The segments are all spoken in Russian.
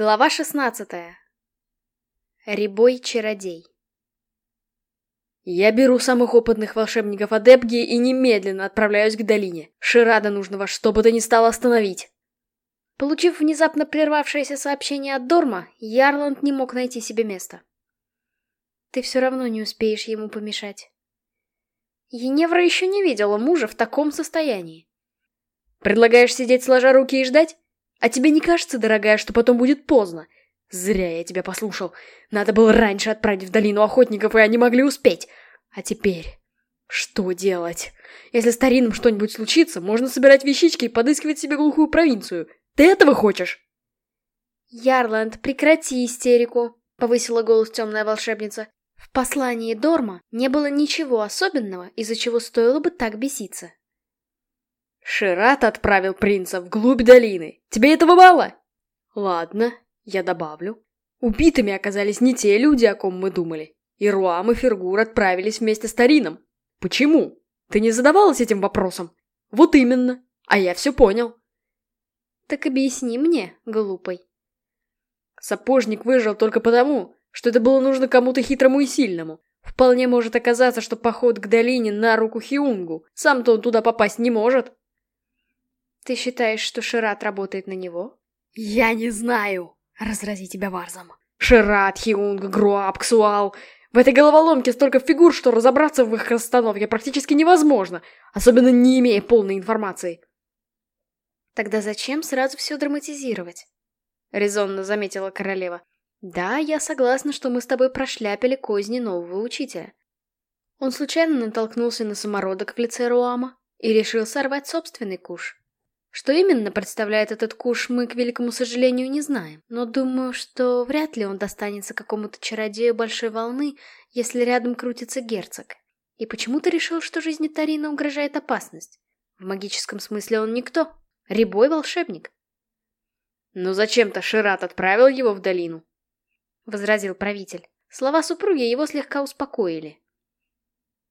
Глава шестнадцатая. Рябой-чародей. Я беру самых опытных волшебников Адепги и немедленно отправляюсь к долине. Ширада нужно во что бы то ни стало остановить. Получив внезапно прервавшееся сообщение от Дорма, Ярланд не мог найти себе места. Ты все равно не успеешь ему помешать. Еневра еще не видела мужа в таком состоянии. Предлагаешь сидеть сложа руки и ждать? А тебе не кажется, дорогая, что потом будет поздно? Зря я тебя послушал. Надо было раньше отправить в долину охотников, и они могли успеть. А теперь... Что делать? Если старинам что-нибудь случится, можно собирать вещички и подыскивать себе глухую провинцию. Ты этого хочешь? Ярланд, прекрати истерику, повысила голос темная волшебница. В послании Дорма не было ничего особенного, из-за чего стоило бы так беситься. Шират отправил принца вглубь долины. Тебе этого мало? Ладно, я добавлю. Убитыми оказались не те люди, о ком мы думали. И Руам и Фергур отправились вместе с Тарином. Почему? Ты не задавалась этим вопросом? Вот именно. А я все понял. Так объясни мне, глупой. Сапожник выжил только потому, что это было нужно кому-то хитрому и сильному. Вполне может оказаться, что поход к долине на руку Хиунгу. Сам-то он туда попасть не может. Ты считаешь, что Шират работает на него? Я не знаю. Разрази тебя варзом. Шират, Хиунг, Груап, Ксуал. В этой головоломке столько фигур, что разобраться в их расстановке практически невозможно, особенно не имея полной информации. Тогда зачем сразу все драматизировать? Резонно заметила королева. Да, я согласна, что мы с тобой прошляпили козни нового учителя. Он случайно натолкнулся на самородок в лице Руама и решил сорвать собственный куш. Что именно представляет этот куш, мы, к великому сожалению, не знаем. Но думаю, что вряд ли он достанется какому-то чародею большой волны, если рядом крутится герцог. И почему ты решил, что жизни Тарина угрожает опасность? В магическом смысле он никто. Рябой волшебник. Но зачем-то Шират отправил его в долину. Возразил правитель. Слова супруги его слегка успокоили.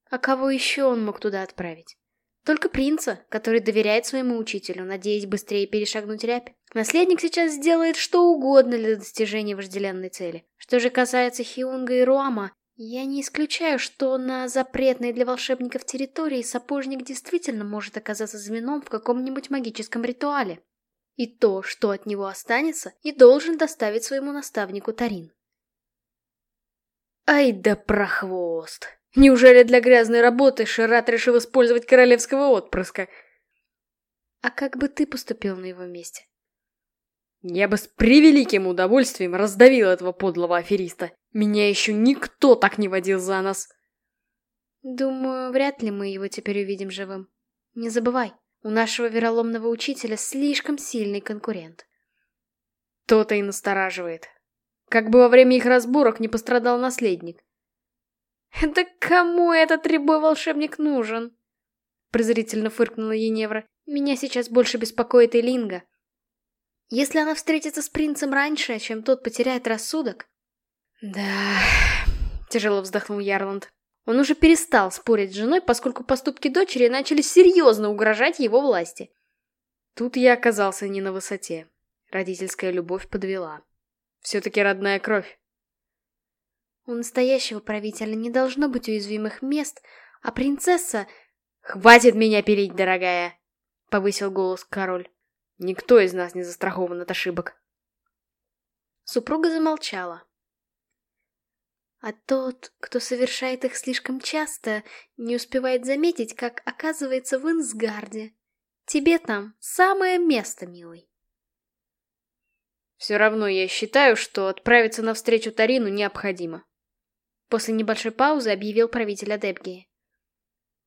А кого еще он мог туда отправить? Только принца, который доверяет своему учителю, надеясь быстрее перешагнуть рябь. Наследник сейчас сделает что угодно для достижения вожделенной цели. Что же касается Хиунга и Руама, я не исключаю, что на запретной для волшебников территории сапожник действительно может оказаться звеном в каком-нибудь магическом ритуале. И то, что от него останется, и должен доставить своему наставнику Тарин. Ай да прохвост! Неужели для грязной работы Шират решил использовать королевского отпрыска? А как бы ты поступил на его месте? Я бы с превеликим удовольствием раздавил этого подлого афериста. Меня еще никто так не водил за нос. Думаю, вряд ли мы его теперь увидим живым. Не забывай, у нашего вероломного учителя слишком сильный конкурент. То-то и настораживает. Как бы во время их разборок не пострадал наследник. «Да кому этот рябой волшебник нужен?» Презрительно фыркнула Еневра. «Меня сейчас больше беспокоит Элинга. Если она встретится с принцем раньше, чем тот потеряет рассудок...» «Да...» — тяжело вздохнул Ярланд. Он уже перестал спорить с женой, поскольку поступки дочери начали серьезно угрожать его власти. Тут я оказался не на высоте. Родительская любовь подвела. Все-таки родная кровь. У настоящего правителя не должно быть уязвимых мест, а принцесса... «Хватит меня пилить, дорогая!» — повысил голос король. «Никто из нас не застрахован от ошибок». Супруга замолчала. А тот, кто совершает их слишком часто, не успевает заметить, как оказывается в Инсгарде. Тебе там самое место, милый. Все равно я считаю, что отправиться навстречу Тарину необходимо. После небольшой паузы объявил правитель Адепгии.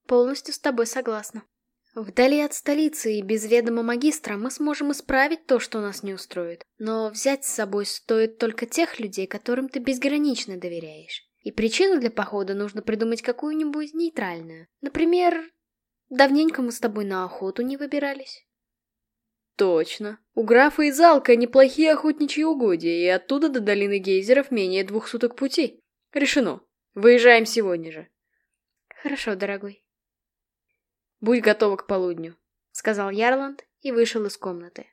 Полностью с тобой согласна. Вдали от столицы и без ведома магистра мы сможем исправить то, что нас не устроит. Но взять с собой стоит только тех людей, которым ты безгранично доверяешь. И причину для похода нужно придумать какую-нибудь нейтральную. Например, давненько мы с тобой на охоту не выбирались. Точно. У графа и Залка неплохие охотничьи угодья, и оттуда до долины гейзеров менее двух суток пути. Решено. Выезжаем сегодня же. Хорошо, дорогой. Будь готова к полудню, сказал Ярланд и вышел из комнаты.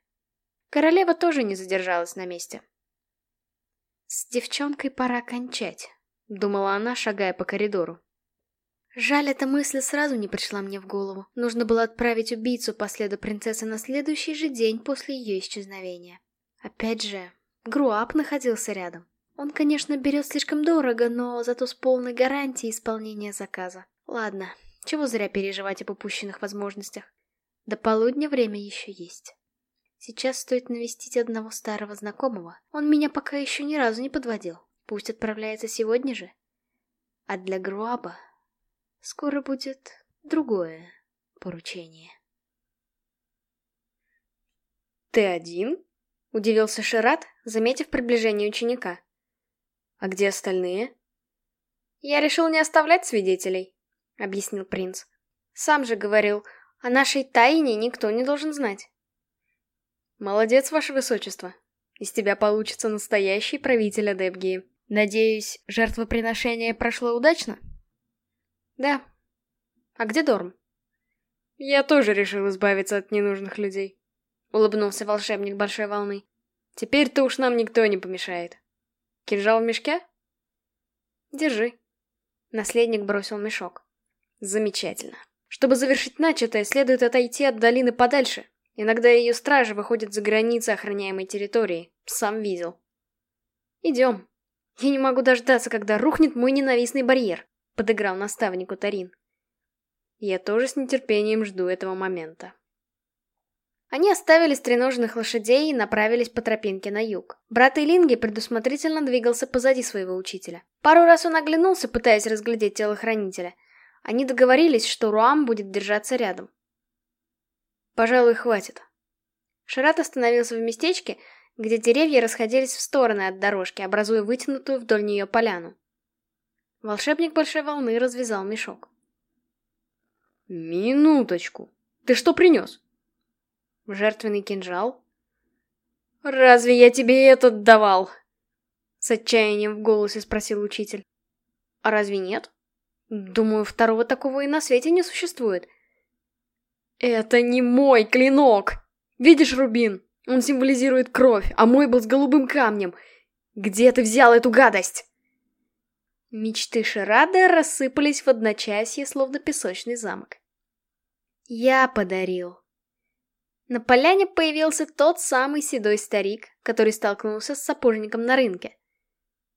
Королева тоже не задержалась на месте. С девчонкой пора кончать, думала она, шагая по коридору. Жаль, эта мысль сразу не пришла мне в голову. Нужно было отправить убийцу по следу принцессы на следующий же день после ее исчезновения. Опять же, Груап находился рядом. Он, конечно, берет слишком дорого, но зато с полной гарантией исполнения заказа. Ладно, чего зря переживать об упущенных возможностях. До полудня время еще есть. Сейчас стоит навестить одного старого знакомого. Он меня пока еще ни разу не подводил. Пусть отправляется сегодня же. А для Груаба скоро будет другое поручение. «Ты один?» — удивился Шират, заметив приближение ученика. «А где остальные?» «Я решил не оставлять свидетелей», — объяснил принц. «Сам же говорил, о нашей тайне никто не должен знать». «Молодец, ваше высочество. Из тебя получится настоящий правитель Адепгии. Надеюсь, жертвоприношение прошло удачно?» «Да. А где Дорм?» «Я тоже решил избавиться от ненужных людей», — улыбнулся волшебник Большой Волны. «Теперь-то уж нам никто не помешает». Кинжал в мешке? Держи. Наследник бросил мешок. Замечательно. Чтобы завершить начатое, следует отойти от долины подальше. Иногда ее стражи выходят за границы охраняемой территории. Сам видел. Идем. Я не могу дождаться, когда рухнет мой ненавистный барьер, подыграл наставнику Тарин. Я тоже с нетерпением жду этого момента. Они оставили стреноженных лошадей и направились по тропинке на юг. Брат Илинги предусмотрительно двигался позади своего учителя. Пару раз он оглянулся, пытаясь разглядеть телохранителя. Они договорились, что Руам будет держаться рядом. «Пожалуй, хватит». Шират остановился в местечке, где деревья расходились в стороны от дорожки, образуя вытянутую вдоль нее поляну. Волшебник Большой Волны развязал мешок. «Минуточку. Ты что принес?» Жертвенный кинжал? «Разве я тебе этот давал?» С отчаянием в голосе спросил учитель. «А разве нет? Думаю, второго такого и на свете не существует». «Это не мой клинок! Видишь, Рубин? Он символизирует кровь, а мой был с голубым камнем. Где ты взял эту гадость?» Мечты Ширада рассыпались в одночасье, словно песочный замок. «Я подарил», на поляне появился тот самый седой старик, который столкнулся с сапожником на рынке.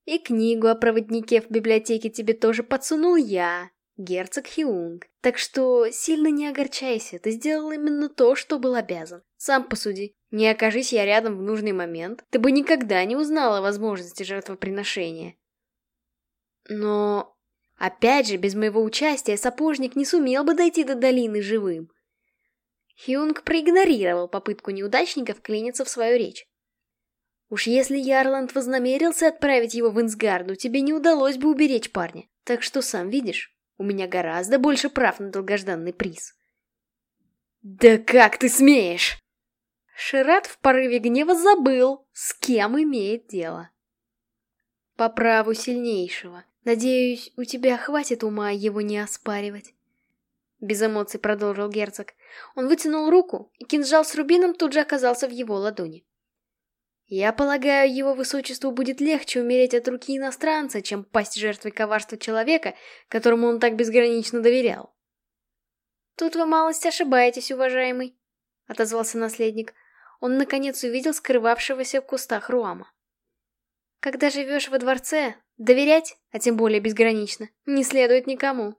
И книгу о проводнике в библиотеке тебе тоже подсунул я, герцог Хиунг. Так что сильно не огорчайся, ты сделал именно то, что был обязан. Сам посуди, не окажись я рядом в нужный момент, ты бы никогда не узнал о возможности жертвоприношения. Но... Опять же, без моего участия сапожник не сумел бы дойти до долины живым. Хюнг проигнорировал попытку неудачников клиниться в свою речь. Уж если Ярланд вознамерился отправить его в Инсгарду, тебе не удалось бы уберечь парня. Так что сам видишь, у меня гораздо больше прав на долгожданный приз. «Да как ты смеешь!» Шират в порыве гнева забыл, с кем имеет дело. «По праву сильнейшего. Надеюсь, у тебя хватит ума его не оспаривать». Без эмоций продолжил герцог. Он вытянул руку, и кинжал с рубином тут же оказался в его ладони. Я полагаю, его высочеству будет легче умереть от руки иностранца, чем пасть жертвой коварства человека, которому он так безгранично доверял. Тут вы малость ошибаетесь, уважаемый, отозвался наследник. Он наконец увидел скрывавшегося в кустах Руама. Когда живешь во дворце, доверять, а тем более безгранично, не следует никому.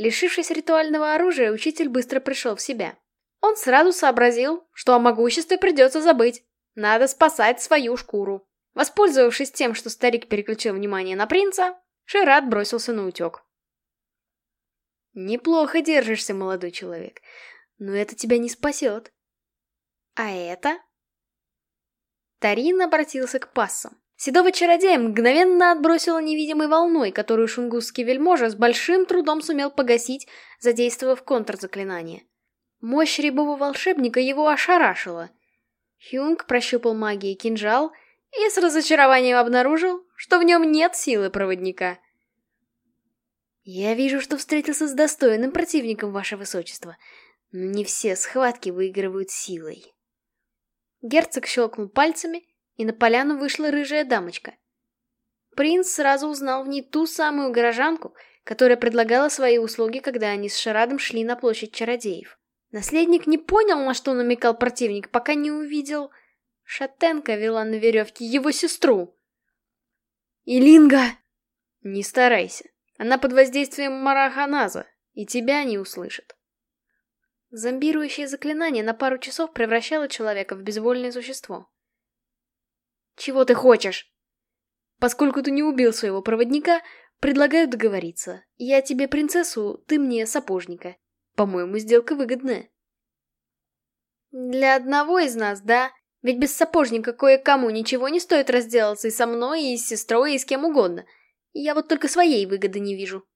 Лишившись ритуального оружия, учитель быстро пришел в себя. Он сразу сообразил, что о могуществе придется забыть. Надо спасать свою шкуру. Воспользовавшись тем, что старик переключил внимание на принца, Шират бросился на утек. «Неплохо держишься, молодой человек, но это тебя не спасет». «А это?» Тарин обратился к пассам. Седого чародея мгновенно отбросило невидимой волной, которую шунгусский вельможа с большим трудом сумел погасить, задействовав контрзаклинание. Мощь рябого волшебника его ошарашила. Хюнг прощупал магией кинжал и с разочарованием обнаружил, что в нем нет силы проводника. «Я вижу, что встретился с достойным противником, ваше высочество, но не все схватки выигрывают силой». Герцог щелкнул пальцами, и на поляну вышла рыжая дамочка. Принц сразу узнал в ней ту самую горожанку, которая предлагала свои услуги, когда они с Шарадом шли на площадь чародеев. Наследник не понял, на что намекал противник, пока не увидел... Шатенка вела на веревке его сестру. «Илинга!» «Не старайся. Она под воздействием Мараханаза, и тебя не услышит». Зомбирующее заклинание на пару часов превращало человека в безвольное существо. «Чего ты хочешь?» «Поскольку ты не убил своего проводника, предлагаю договориться. Я тебе принцессу, ты мне сапожника. По-моему, сделка выгодная». «Для одного из нас, да. Ведь без сапожника кое-кому ничего не стоит разделаться и со мной, и с сестрой, и с кем угодно. Я вот только своей выгоды не вижу».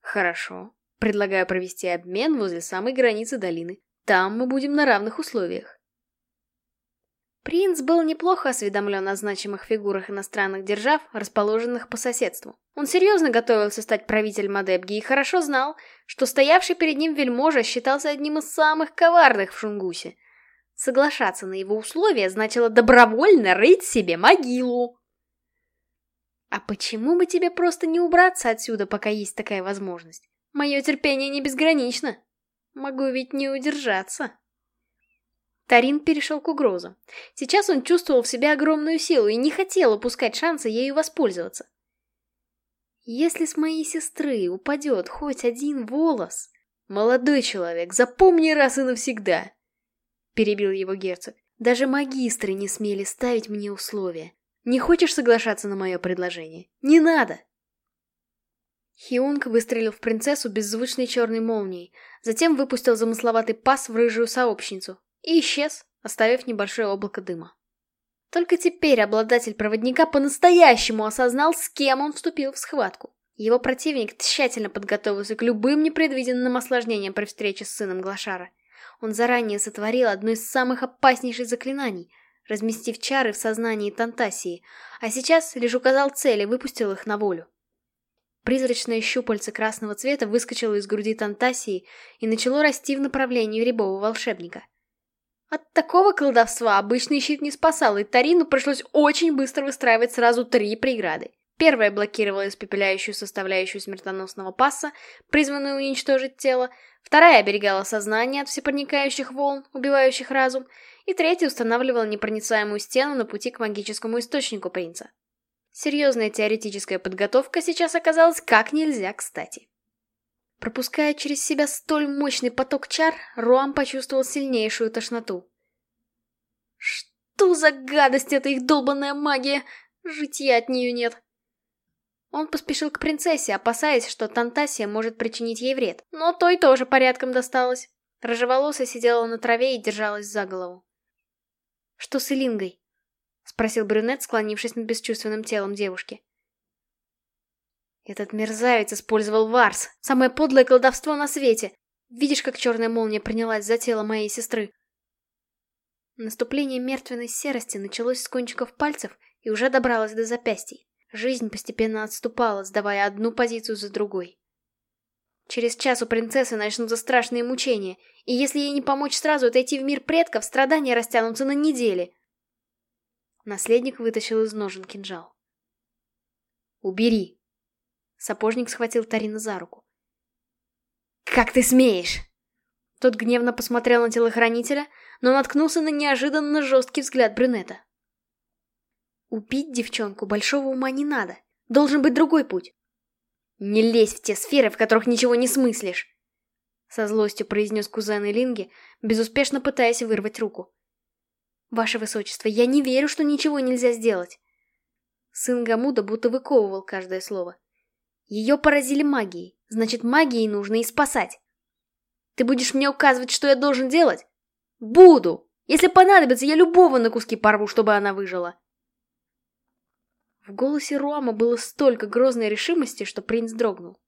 «Хорошо. Предлагаю провести обмен возле самой границы долины. Там мы будем на равных условиях. Принц был неплохо осведомлен о значимых фигурах иностранных держав, расположенных по соседству. Он серьезно готовился стать правителем Адебги и хорошо знал, что стоявший перед ним вельможа считался одним из самых коварных в Шунгусе. Соглашаться на его условия значило добровольно рыть себе могилу. А почему бы тебе просто не убраться отсюда, пока есть такая возможность? Мое терпение не безгранично. Могу ведь не удержаться. Тарин перешел к угрозам. Сейчас он чувствовал в себе огромную силу и не хотел упускать шанса ею воспользоваться. Если с моей сестры упадет хоть один волос... Молодой человек, запомни раз и навсегда! Перебил его герцог. Даже магистры не смели ставить мне условия. Не хочешь соглашаться на мое предложение? Не надо! Хиунг выстрелил в принцессу беззвучной черной молнией, затем выпустил замысловатый пас в рыжую сообщницу, и исчез, оставив небольшое облако дыма. Только теперь обладатель проводника по-настоящему осознал, с кем он вступил в схватку. Его противник тщательно подготовился к любым непредвиденным осложнениям при встрече с сыном Глашара. Он заранее сотворил одно из самых опаснейших заклинаний, разместив чары в сознании Тантасии, а сейчас лишь указал цели и выпустил их на волю. Призрачное щупальце красного цвета выскочило из груди Тантасии и начало расти в направлении рябого волшебника — от такого колдовства обычный щит не спасал, и Тарину пришлось очень быстро выстраивать сразу три преграды. Первая блокировала испепеляющую составляющую смертоносного пасса, призванную уничтожить тело, вторая оберегала сознание от всепроникающих волн, убивающих разум, и третья устанавливала непроницаемую стену на пути к магическому источнику принца. Серьезная теоретическая подготовка сейчас оказалась как нельзя кстати. Пропуская через себя столь мощный поток чар, Руам почувствовал сильнейшую тошноту. Что за гадость эта их долбанная магия? Житья от нее нет. Он поспешил к принцессе, опасаясь, что Тантасия может причинить ей вред. Но той тоже порядком досталось. Рыжеволосая сидела на траве и держалась за голову. «Что с Элингой?» — спросил брюнет, склонившись над бесчувственным телом девушки. Этот мерзавец использовал Варс, самое подлое колдовство на свете. Видишь, как черная молния принялась за тело моей сестры? Наступление мертвенной серости началось с кончиков пальцев и уже добралось до запястий. Жизнь постепенно отступала, сдавая одну позицию за другой. Через час у принцессы начнутся страшные мучения, и если ей не помочь сразу отойти в мир предков, страдания растянутся на недели. Наследник вытащил из ножен кинжал. «Убери!» Сапожник схватил Тарина за руку. «Как ты смеешь?» Тот гневно посмотрел на телохранителя, но наткнулся на неожиданно жесткий взгляд брюнета. «Убить девчонку большого ума не надо. Должен быть другой путь. Не лезь в те сферы, в которых ничего не смыслишь!» Со злостью произнес кузен Элинги, безуспешно пытаясь вырвать руку. «Ваше высочество, я не верю, что ничего нельзя сделать!» Сын Гамуда будто выковывал каждое слово. Ее поразили магией, значит магией нужно и спасать. Ты будешь мне указывать, что я должен делать? Буду! Если понадобится, я любого на куски порву, чтобы она выжила. В голосе Руама было столько грозной решимости, что принц дрогнул.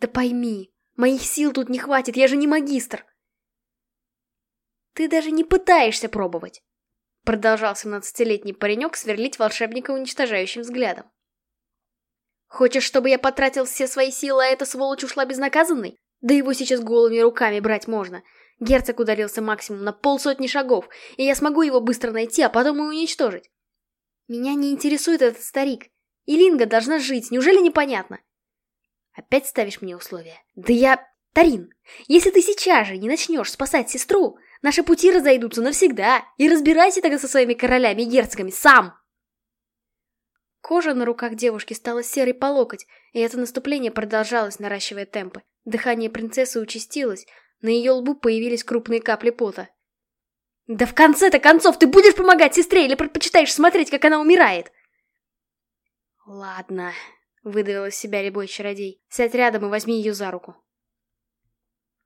Да пойми, моих сил тут не хватит, я же не магистр. Ты даже не пытаешься пробовать. Продолжал 17-летний паренек сверлить волшебника уничтожающим взглядом. Хочешь, чтобы я потратил все свои силы, а эта сволочь ушла безнаказанной? Да его сейчас голыми руками брать можно. Герцог удалился максимум на полсотни шагов, и я смогу его быстро найти, а потом и уничтожить. Меня не интересует этот старик. Илинга должна жить, неужели непонятно? Опять ставишь мне условия? Да я... Тарин, если ты сейчас же не начнешь спасать сестру, наши пути разойдутся навсегда, и разбирайся тогда со своими королями и герцогами сам!» Кожа на руках девушки стала серой по локоть, и это наступление продолжалось, наращивая темпы. Дыхание принцессы участилось, на ее лбу появились крупные капли пота. «Да в конце-то концов ты будешь помогать сестре или предпочитаешь смотреть, как она умирает?» «Ладно», — выдавил из себя рябой чародей. «Сядь рядом и возьми ее за руку».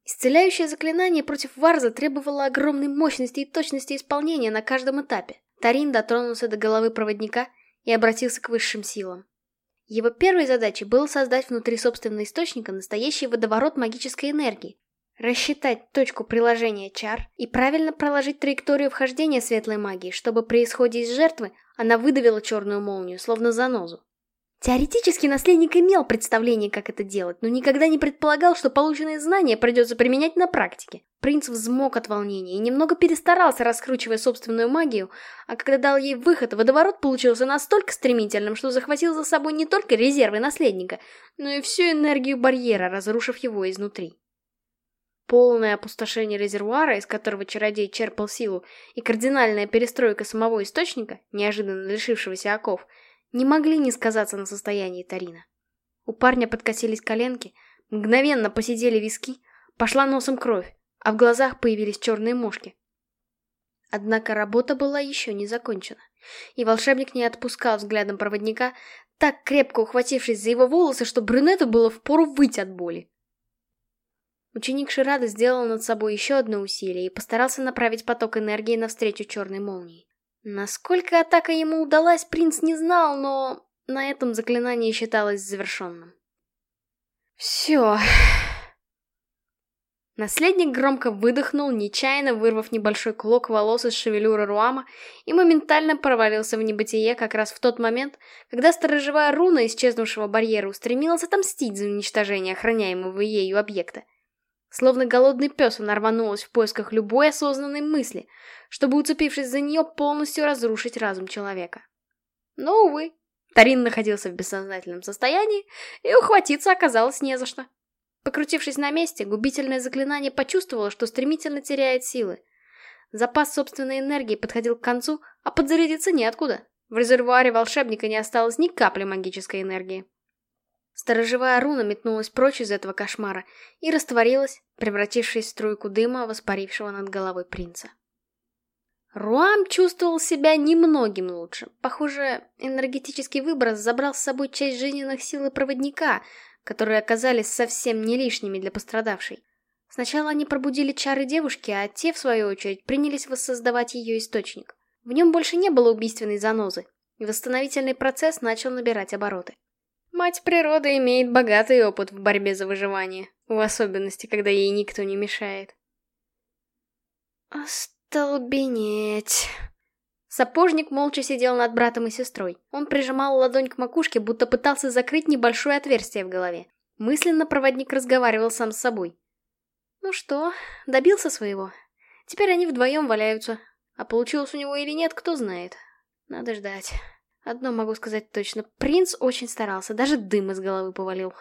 Исцеляющее заклинание против Варза требовало огромной мощности и точности исполнения на каждом этапе. Тарин дотронулся до головы проводника и обратился к высшим силам. Его первой задачей было создать внутри собственного источника настоящий водоворот магической энергии, Рассчитать точку приложения чар и правильно проложить траекторию вхождения светлой магии, чтобы при исходе из жертвы она выдавила черную молнию, словно занозу. Теоретически наследник имел представление, как это делать, но никогда не предполагал, что полученные знания придется применять на практике. Принц взмок от волнения и немного перестарался, раскручивая собственную магию, а когда дал ей выход, водоворот получился настолько стремительным, что захватил за собой не только резервы наследника, но и всю энергию барьера, разрушив его изнутри. Полное опустошение резервуара, из которого чародей черпал силу, и кардинальная перестройка самого источника, неожиданно лишившегося оков, не могли не сказаться на состоянии Тарина. У парня подкосились коленки, мгновенно посидели виски, пошла носом кровь, а в глазах появились черные мошки. Однако работа была еще не закончена, и волшебник не отпускал взглядом проводника, так крепко ухватившись за его волосы, что брюнету было впору выйти от боли. Ученик Ширада сделал над собой еще одно усилие и постарался направить поток энергии навстречу черной молнии. Насколько атака ему удалась, принц не знал, но на этом заклинание считалось завершенным. Все. Наследник громко выдохнул, нечаянно вырвав небольшой клок волос из шевелюры Руама и моментально провалился в небытие как раз в тот момент, когда сторожевая руна исчезнувшего барьера устремилась отомстить за уничтожение охраняемого ею объекта. Словно голодный пес она рванулась в поисках любой осознанной мысли, чтобы, уцепившись за нее, полностью разрушить разум человека. Но, увы, Тарин находился в бессознательном состоянии, и ухватиться оказалось не за что. Покрутившись на месте, губительное заклинание почувствовало, что стремительно теряет силы. Запас собственной энергии подходил к концу, а подзарядиться неоткуда. В резервуаре волшебника не осталось ни капли магической энергии. Сторожевая руна метнулась прочь из этого кошмара и растворилась, превратившись в струйку дыма, воспарившего над головой принца. Руам чувствовал себя немногим лучше. Похоже, энергетический выброс забрал с собой часть жизненных сил и проводника, которые оказались совсем не лишними для пострадавшей. Сначала они пробудили чары девушки, а те, в свою очередь, принялись воссоздавать ее источник. В нем больше не было убийственной занозы, и восстановительный процесс начал набирать обороты. Мать природа имеет богатый опыт в борьбе за выживание, в особенности, когда ей никто не мешает. Остолбенеть. Сапожник молча сидел над братом и сестрой. Он прижимал ладонь к макушке, будто пытался закрыть небольшое отверстие в голове. Мысленно проводник разговаривал сам с собой. Ну что, добился своего. Теперь они вдвоем валяются. А получилось у него или нет, кто знает. Надо ждать. Одно могу сказать точно. Принц очень старался, даже дым из головы повалил.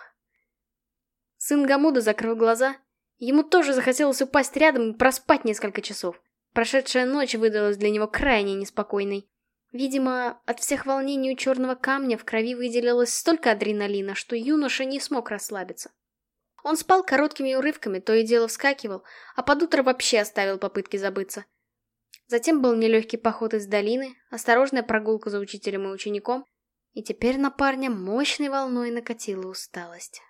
Сын Гамуда закрыл глаза. Ему тоже захотелось упасть рядом и проспать несколько часов. Прошедшая ночь выдалась для него крайне неспокойной. Видимо, от всех волнений у черного камня в крови выделилось столько адреналина, что юноша не смог расслабиться. Он спал короткими урывками, то и дело вскакивал, а под утро вообще оставил попытки забыться. Затем был нелегкий поход из долины, осторожная прогулка за учителем и учеником, и теперь на парня мощной волной накатила усталость.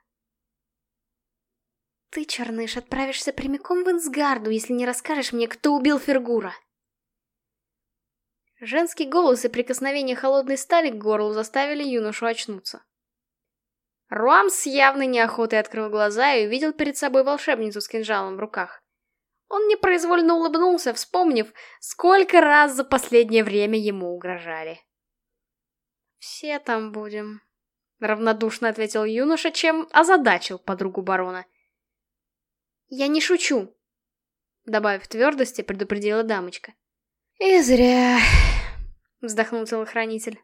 «Ты, Черныш, отправишься прямиком в Инсгарду, если не расскажешь мне, кто убил Фергура!» Женский голос и прикосновение холодной стали к горлу заставили юношу очнуться. Руам с явной неохотой открыл глаза и увидел перед собой волшебницу с кинжалом в руках. Он непроизвольно улыбнулся, вспомнив, сколько раз за последнее время ему угрожали. «Все там будем», — равнодушно ответил юноша, чем озадачил подругу барона. «Я не шучу». Добавив твердости, предупредила дамочка. И зря, вздохнул телохранитель.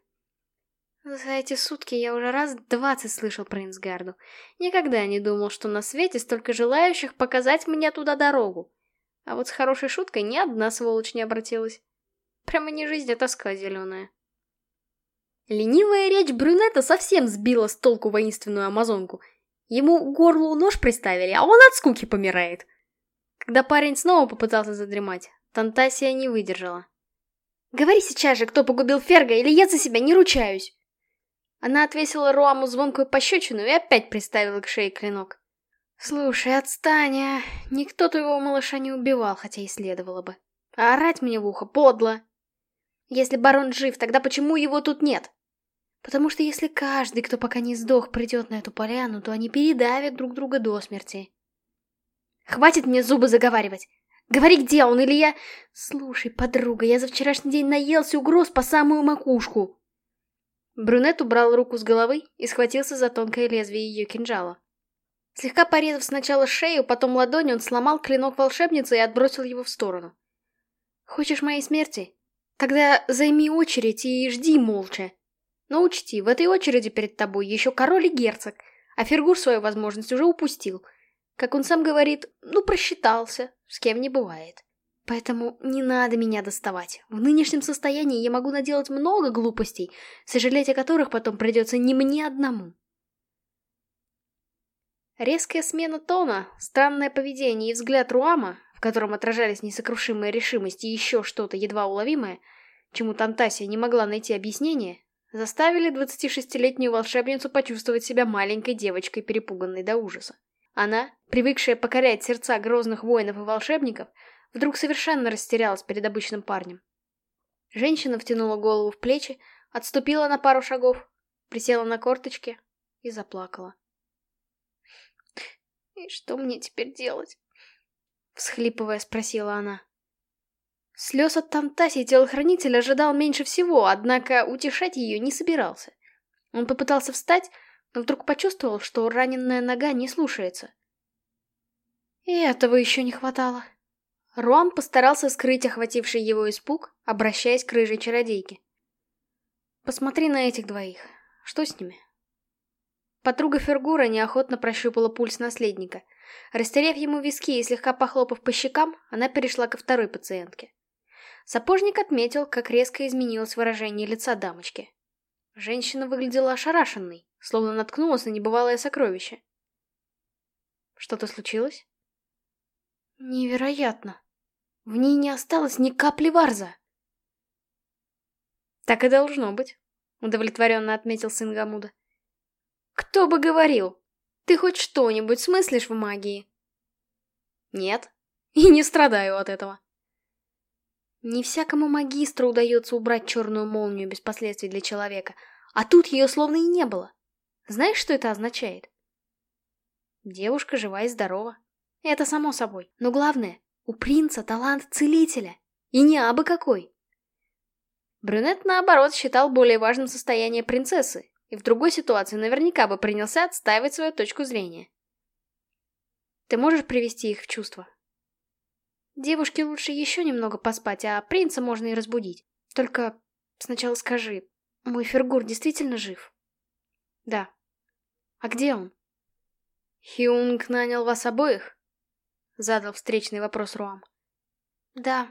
За эти сутки я уже раз двадцать слышал про Инсгарду. Никогда не думал, что на свете столько желающих показать мне туда дорогу. А вот с хорошей шуткой ни одна сволочь не обратилась. Прямо не жизнь, а тоска зеленая. Ленивая речь брюнета совсем сбила с толку воинственную амазонку. Ему горлу нож приставили, а он от скуки помирает. Когда парень снова попытался задремать, Тантасия не выдержала. «Говори сейчас же, кто погубил Ферга, или я за себя не ручаюсь!» Она отвесила Руаму звонкую пощечину и опять приставила к шее клинок. «Слушай, отстань, а! Никто твоего малыша не убивал, хотя и следовало бы. А орать мне в ухо подло!» «Если барон жив, тогда почему его тут нет?» «Потому что если каждый, кто пока не сдох, придет на эту поляну, то они передавят друг друга до смерти». «Хватит мне зубы заговаривать! Говори, где он, или я...» «Слушай, подруга, я за вчерашний день наелся угроз по самую макушку!» Брюнет убрал руку с головы и схватился за тонкое лезвие ее кинжала. Слегка порезав сначала шею, потом ладонь, он сломал клинок волшебницы и отбросил его в сторону. «Хочешь моей смерти? Тогда займи очередь и жди молча. Но учти, в этой очереди перед тобой еще король и герцог, а Фергур свою возможность уже упустил. Как он сам говорит, ну просчитался, с кем не бывает». Поэтому не надо меня доставать. В нынешнем состоянии я могу наделать много глупостей, сожалеть о которых потом придется не мне одному. Резкая смена тона, странное поведение и взгляд Руама, в котором отражались несокрушимая решимость и еще что-то едва уловимое, чему Тантасия не могла найти объяснение, заставили 26-летнюю волшебницу почувствовать себя маленькой девочкой, перепуганной до ужаса. Она, привыкшая покорять сердца грозных воинов и волшебников, вдруг совершенно растерялась перед обычным парнем. Женщина втянула голову в плечи, отступила на пару шагов, присела на корточки и заплакала. «И что мне теперь делать?» Всхлипывая, спросила она. Слез от Тантаси телохранитель ожидал меньше всего, однако утешать ее не собирался. Он попытался встать, но вдруг почувствовал, что раненная нога не слушается. И этого еще не хватало. Руан постарался скрыть охвативший его испуг, обращаясь к рыжей чародейке. «Посмотри на этих двоих. Что с ними?» Подруга Фергура неохотно прощупала пульс наследника. Растерев ему виски и слегка похлопав по щекам, она перешла ко второй пациентке. Сапожник отметил, как резко изменилось выражение лица дамочки. Женщина выглядела ошарашенной, словно наткнулась на небывалое сокровище. «Что-то случилось?» Невероятно. В ней не осталось ни капли варза. Так и должно быть, удовлетворенно отметил сын Гамуда. Кто бы говорил? Ты хоть что-нибудь смыслишь в магии? Нет. И не страдаю от этого. Не всякому магистру удается убрать черную молнию без последствий для человека, а тут ее словно и не было. Знаешь, что это означает? Девушка жива и здорова. Это само собой. Но главное, у принца талант целителя. И не абы какой. Брюнет, наоборот, считал более важным состояние принцессы, и в другой ситуации наверняка бы принялся отстаивать свою точку зрения. Ты можешь привести их в чувство? Девушке лучше еще немного поспать, а принца можно и разбудить. Только сначала скажи, мой Фергур действительно жив? Да. А где он? Хиунг нанял вас обоих? Задал встречный вопрос Руам. Да,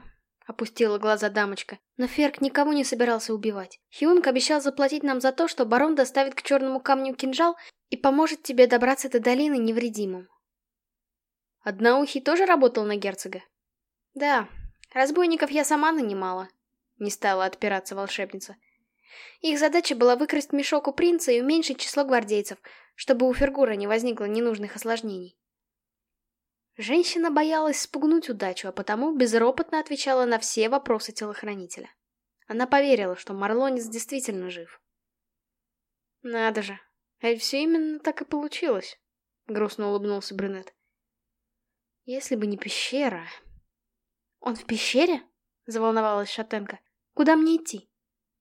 опустила глаза дамочка. Но Ферк никого не собирался убивать. Хиунг обещал заплатить нам за то, что барон доставит к черному камню кинжал и поможет тебе добраться до долины невредимым. Одноухий тоже работал на герцога? Да, разбойников я сама нанимала. Не стала отпираться волшебница. Их задача была выкрасть мешок у принца и уменьшить число гвардейцев, чтобы у Фергура не возникло ненужных осложнений. Женщина боялась спугнуть удачу, а потому безропотно отвечала на все вопросы телохранителя. Она поверила, что Марлонец действительно жив. «Надо же, а ведь все именно так и получилось», — грустно улыбнулся Брюнет. «Если бы не пещера...» «Он в пещере?» — заволновалась Шатенко. «Куда мне идти?»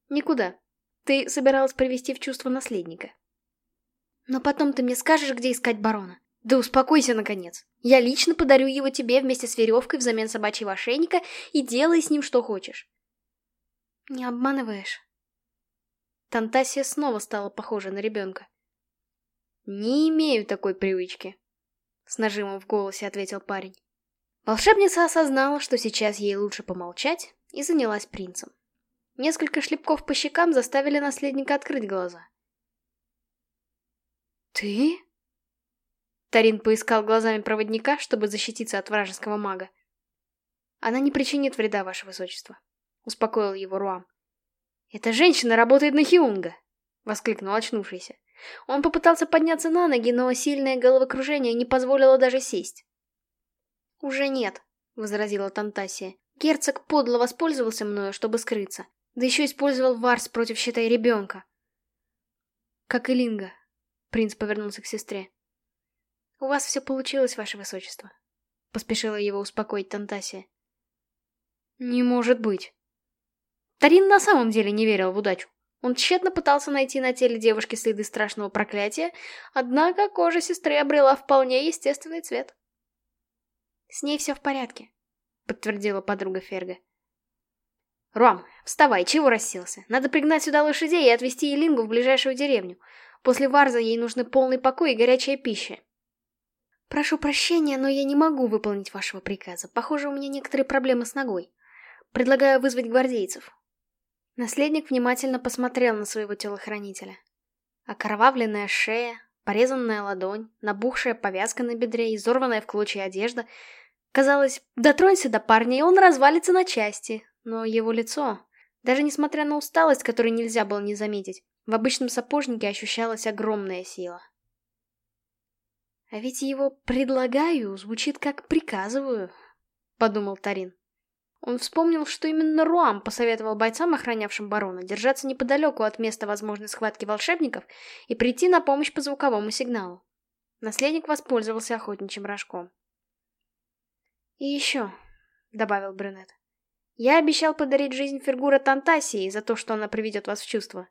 «Никуда. Ты собиралась привести в чувство наследника». «Но потом ты мне скажешь, где искать барона. Да успокойся, наконец. Я лично подарю его тебе вместе с веревкой взамен собачьего ошейника и делай с ним что хочешь. Не обманываешь? Тантасия снова стала похожа на ребенка. «Не имею такой привычки», — с нажимом в голосе ответил парень. Волшебница осознала, что сейчас ей лучше помолчать, и занялась принцем. Несколько шлепков по щекам заставили наследника открыть глаза. «Ты?» Тарин поискал глазами проводника, чтобы защититься от вражеского мага. «Она не причинит вреда, ваше высочество», — успокоил его Руам. «Эта женщина работает на Хиунга!» — воскликнул очнувшийся. Он попытался подняться на ноги, но сильное головокружение не позволило даже сесть. «Уже нет», — возразила Тантасия. «Герцог подло воспользовался мною, чтобы скрыться. Да еще использовал варс против, считай, ребенка». «Как и Линга», — принц повернулся к сестре. «У вас все получилось, ваше высочество», — поспешила его успокоить Тантасия. «Не может быть». Тарин на самом деле не верил в удачу. Он тщетно пытался найти на теле девушки следы страшного проклятия, однако кожа сестры обрела вполне естественный цвет. «С ней все в порядке», — подтвердила подруга Ферга. «Ром, вставай, чего расселся? Надо пригнать сюда лошадей и отвезти Елингу в ближайшую деревню. После Варза ей нужны полный покой и горячая пища». «Прошу прощения, но я не могу выполнить вашего приказа. Похоже, у меня некоторые проблемы с ногой. Предлагаю вызвать гвардейцев. Наследник внимательно посмотрел на своего телохранителя. Окровавленная шея, порезанная ладонь, набухшая повязка на бедре, изорванная в клочья одежда. Казалось, дотронься до парня, и он развалится на части. Но его лицо, даже несмотря на усталость, которую нельзя было не заметить, в обычном сапожнике ощущалась огромная сила. «А ведь его «предлагаю» звучит как «приказываю», — подумал Тарин. Он вспомнил, что именно Руам посоветовал бойцам, охранявшим барона, держаться неподалеку от места возможной схватки волшебников и прийти на помощь по звуковому сигналу. Наследник воспользовался охотничьим рожком. «И еще», — добавил Брюнет, — «я обещал подарить жизнь Фергура Тантасии за то, что она приведет вас в чувство.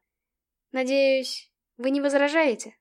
Надеюсь, вы не возражаете?»